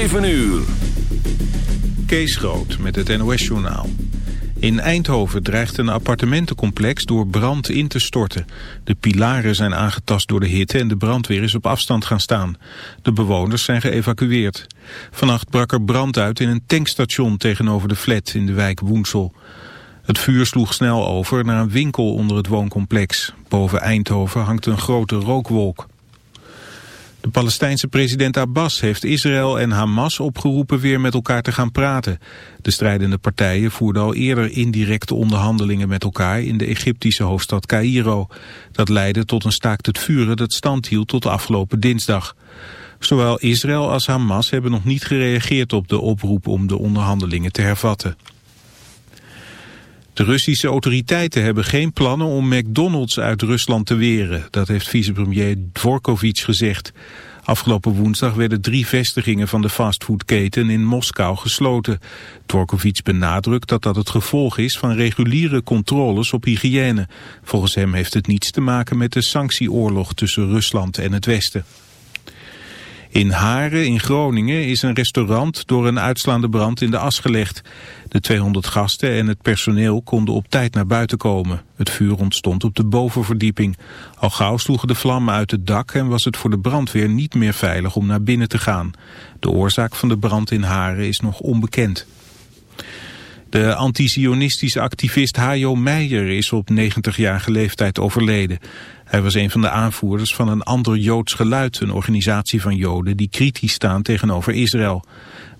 7 uur. Kees Groot met het NOS-journaal. In Eindhoven dreigt een appartementencomplex door brand in te storten. De pilaren zijn aangetast door de hitte en de brandweer is op afstand gaan staan. De bewoners zijn geëvacueerd. Vannacht brak er brand uit in een tankstation tegenover de flat in de wijk Woensel. Het vuur sloeg snel over naar een winkel onder het wooncomplex. Boven Eindhoven hangt een grote rookwolk. De Palestijnse president Abbas heeft Israël en Hamas opgeroepen weer met elkaar te gaan praten. De strijdende partijen voerden al eerder indirecte onderhandelingen met elkaar in de Egyptische hoofdstad Cairo. Dat leidde tot een staakt het vuren dat stand hield tot afgelopen dinsdag. Zowel Israël als Hamas hebben nog niet gereageerd op de oproep om de onderhandelingen te hervatten. De Russische autoriteiten hebben geen plannen om McDonald's uit Rusland te weren. Dat heeft vicepremier Dvorkovic gezegd. Afgelopen woensdag werden drie vestigingen van de fastfoodketen in Moskou gesloten. Dvorkovic benadrukt dat dat het gevolg is van reguliere controles op hygiëne. Volgens hem heeft het niets te maken met de sanctieoorlog tussen Rusland en het Westen. In Haren in Groningen is een restaurant door een uitslaande brand in de as gelegd. De 200 gasten en het personeel konden op tijd naar buiten komen. Het vuur ontstond op de bovenverdieping. Al gauw sloegen de vlammen uit het dak en was het voor de brandweer niet meer veilig om naar binnen te gaan. De oorzaak van de brand in Haren is nog onbekend. De anti-Zionistische activist Hajo Meijer is op 90-jarige leeftijd overleden. Hij was een van de aanvoerders van een ander Joods geluid, een organisatie van Joden die kritisch staan tegenover Israël.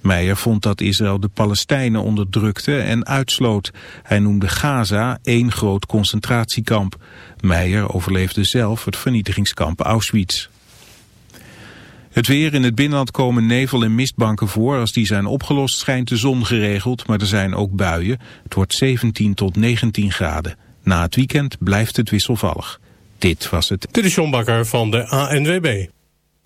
Meijer vond dat Israël de Palestijnen onderdrukte en uitsloot. Hij noemde Gaza één groot concentratiekamp. Meijer overleefde zelf het vernietigingskamp Auschwitz. Het weer in het binnenland komen nevel- en mistbanken voor. Als die zijn opgelost schijnt de zon geregeld, maar er zijn ook buien. Het wordt 17 tot 19 graden. Na het weekend blijft het wisselvallig. Dit was het. Dit is John Bakker van de ANWB.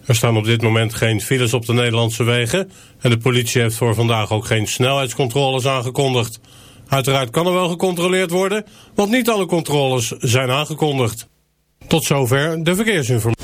Er staan op dit moment geen files op de Nederlandse wegen... en de politie heeft voor vandaag ook geen snelheidscontroles aangekondigd. Uiteraard kan er wel gecontroleerd worden, want niet alle controles zijn aangekondigd. Tot zover de verkeersinformatie.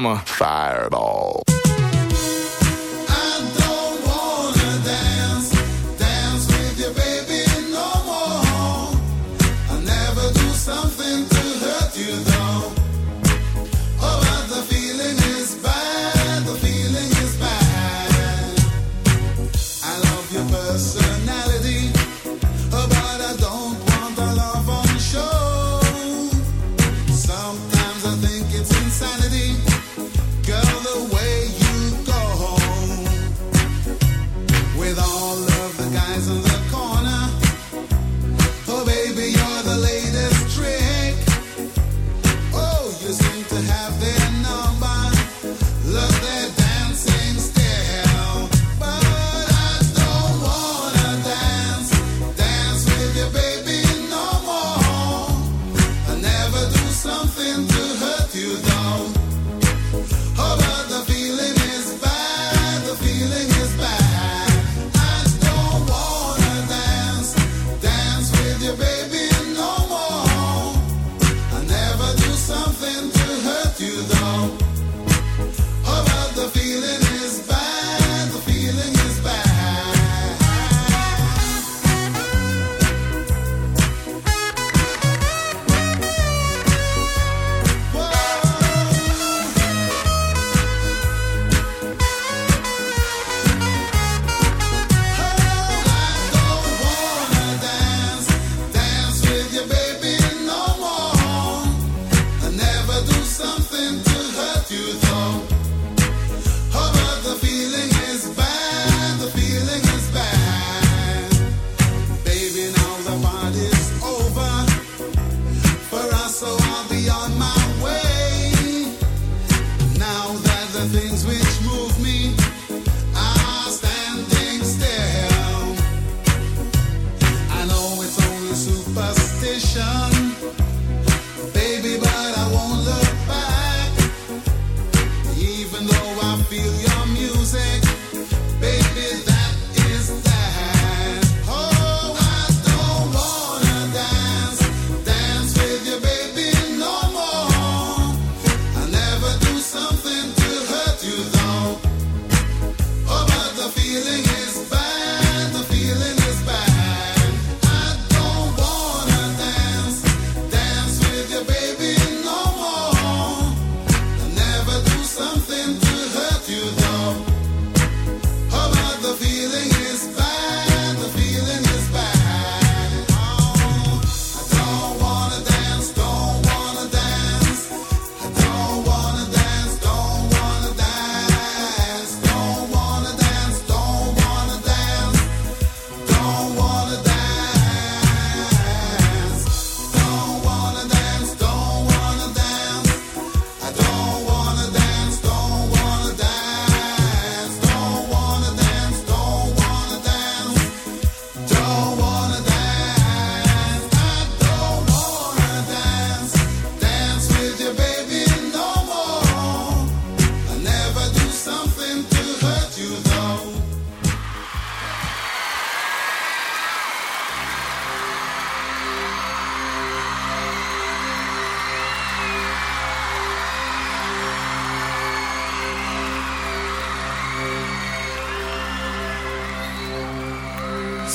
I'm a Fireball.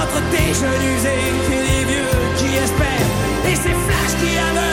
entre des jeunes usés et des vieux qui espèrent. Et ces flashs qui aveuglent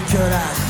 pas dégueulasse.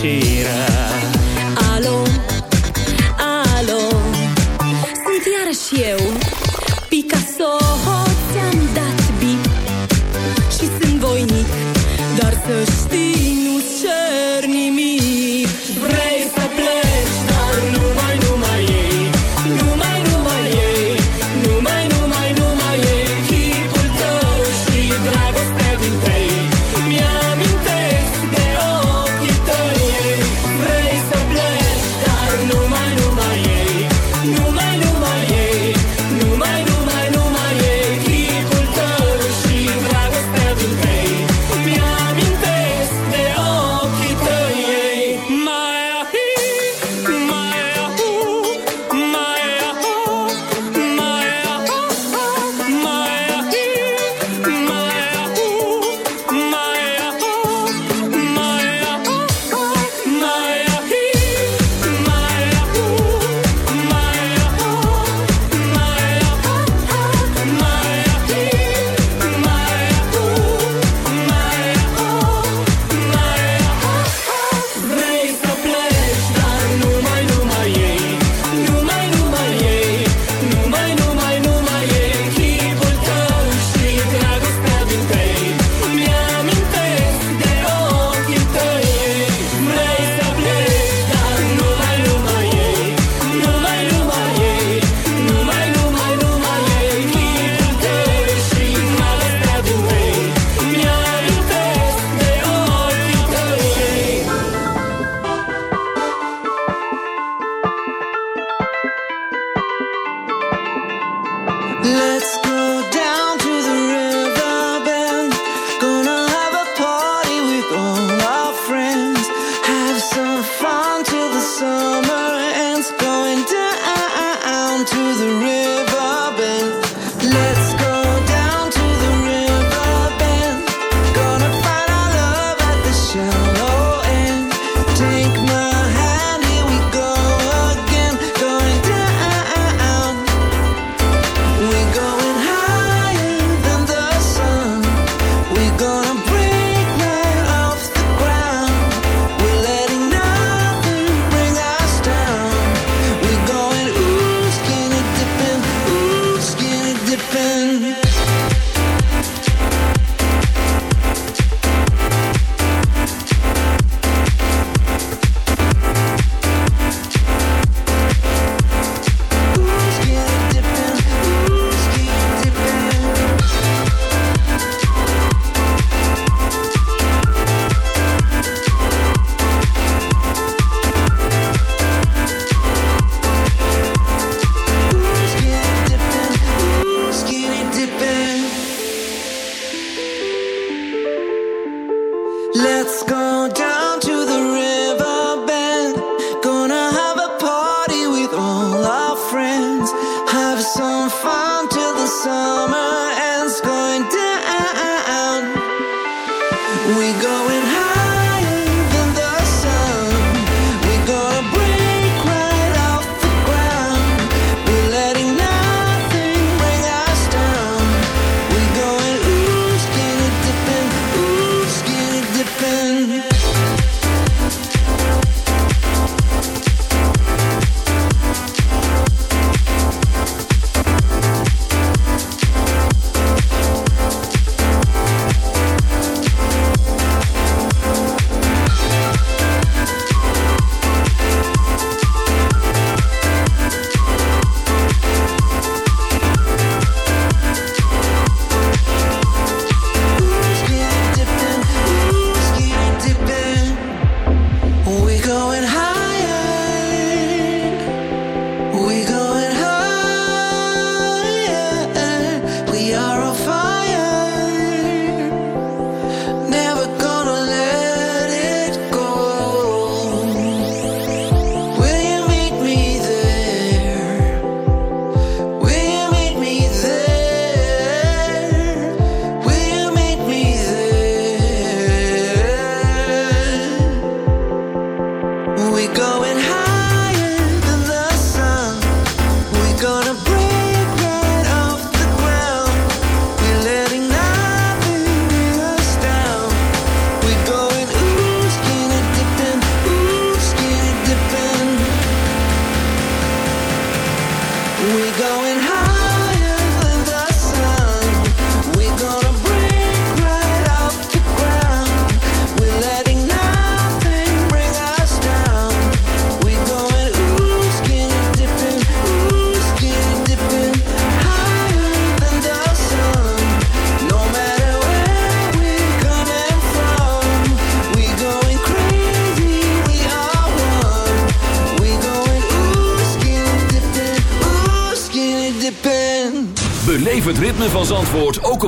Fericirea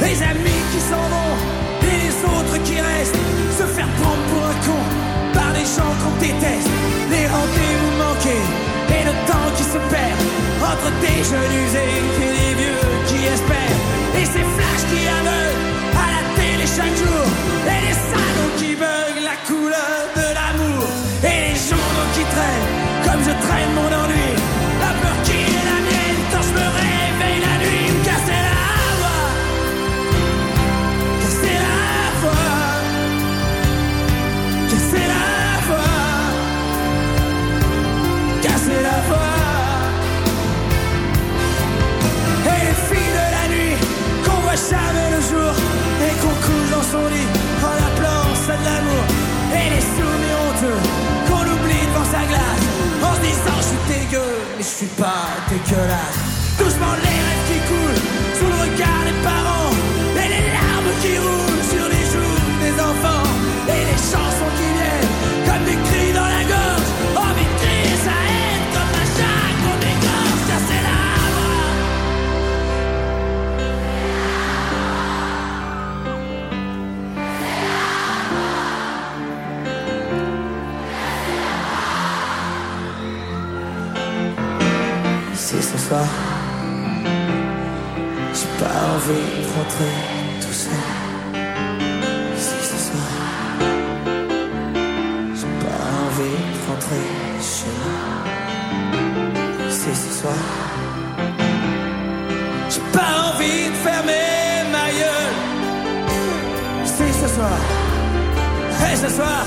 Les amis qui s'en vont et les autres qui restent Se faire prendre pour un con par les gens qu'on déteste. Les rendez-vous manqués et le temps qui se perd Entre des jeunes usés et les vieux qui espèrent. Et ces flashs qui aveuglent Mais je suis pas dégueulasse. Doucement les rêves qui coulent Sous le regard des parents Soir. J'ai pas envie de rentrer tout seul. Si ce soir J'ai pas envie de rentrer chez moi. Si ce soir J'ai pas envie de fermer ma gueule. Si ce soir Et ce soir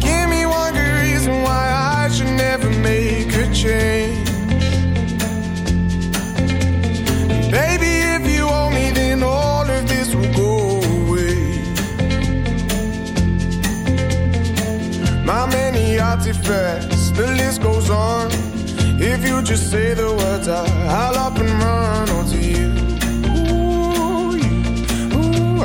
give me one good reason why I should never make a change. Baby, if you me, then all of this will go away. My many artifacts, the list goes on. If you just say the words, I, I'll up and run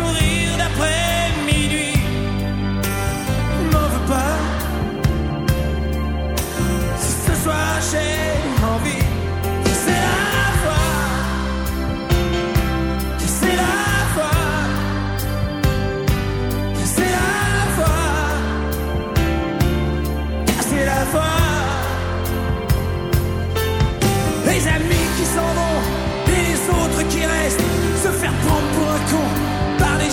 Pour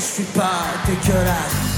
Esquipa, tem que orar.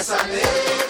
Essa é mesa.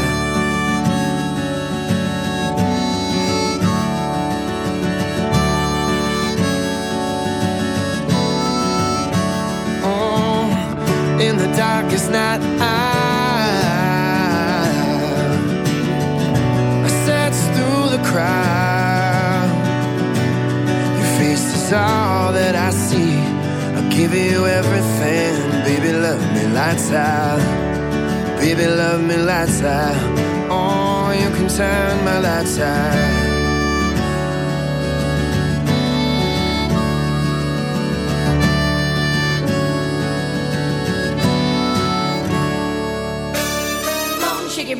The not I, I search through the crowd. Your face is all that I see. I'll give you everything, baby. Love me lights out. Baby, love me lights out. Oh, you can turn my lights out.